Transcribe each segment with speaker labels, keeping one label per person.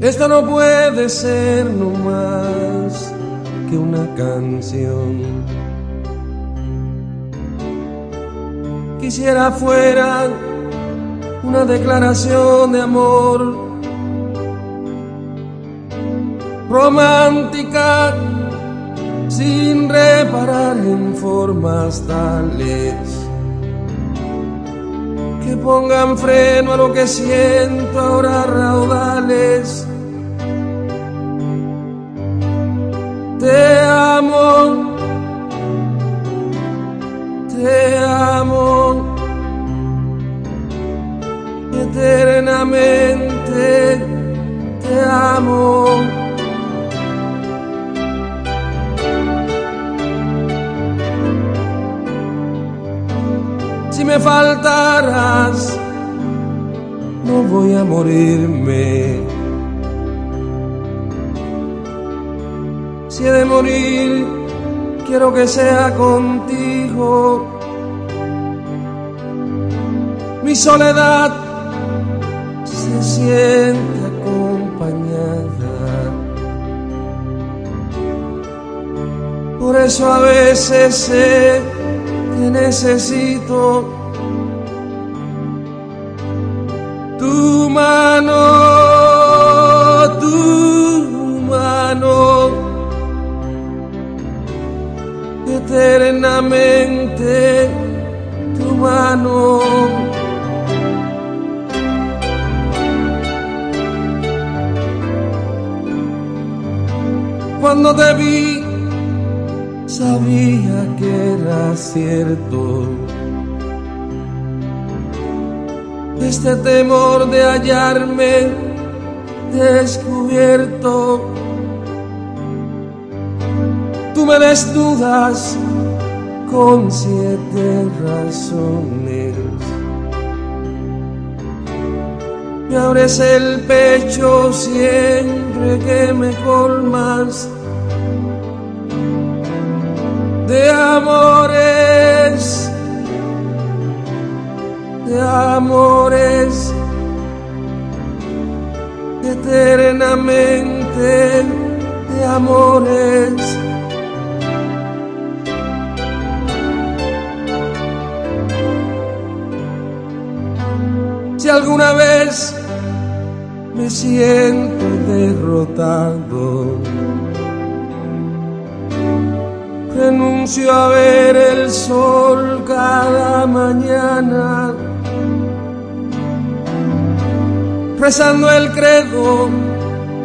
Speaker 1: Esto no puede ser no más que una canción. Quisiera fuera una declaración de amor romántica sin reparar en formas tales que pongan freno a lo que siento ahora raudales. Eternamente, te amo. me faltarás, no voy a morirme. Si he de morir, quiero que sea contigo. Mi soledad se siente acompañada. Por eso a veces sé que necesito tu mano, tu mano, eternamente tu mano. Cuando te vi, sabía que era cierto este temor de hallarme descubierto. Tú me desnudas con siete razones. Me abres el pecho siempre que me colmas amores de amores eternamente de amores. Si alguna vez me siento derrotado renuncio a ver el sol cada mañana rezando el credo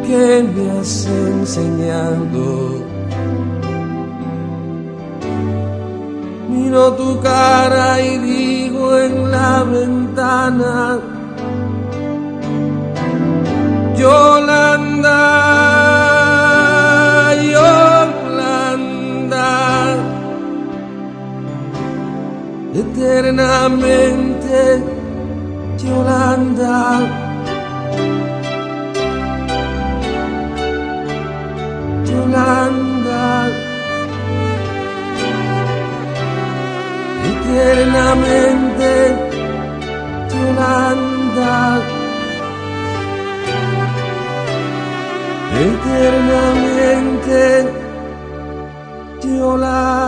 Speaker 1: que me has enseñado. Miro tu cara y digo en la ventana, eternamente, Yolanda. Yolanda, eternamente, Yolanda, eternamente, Yolanda.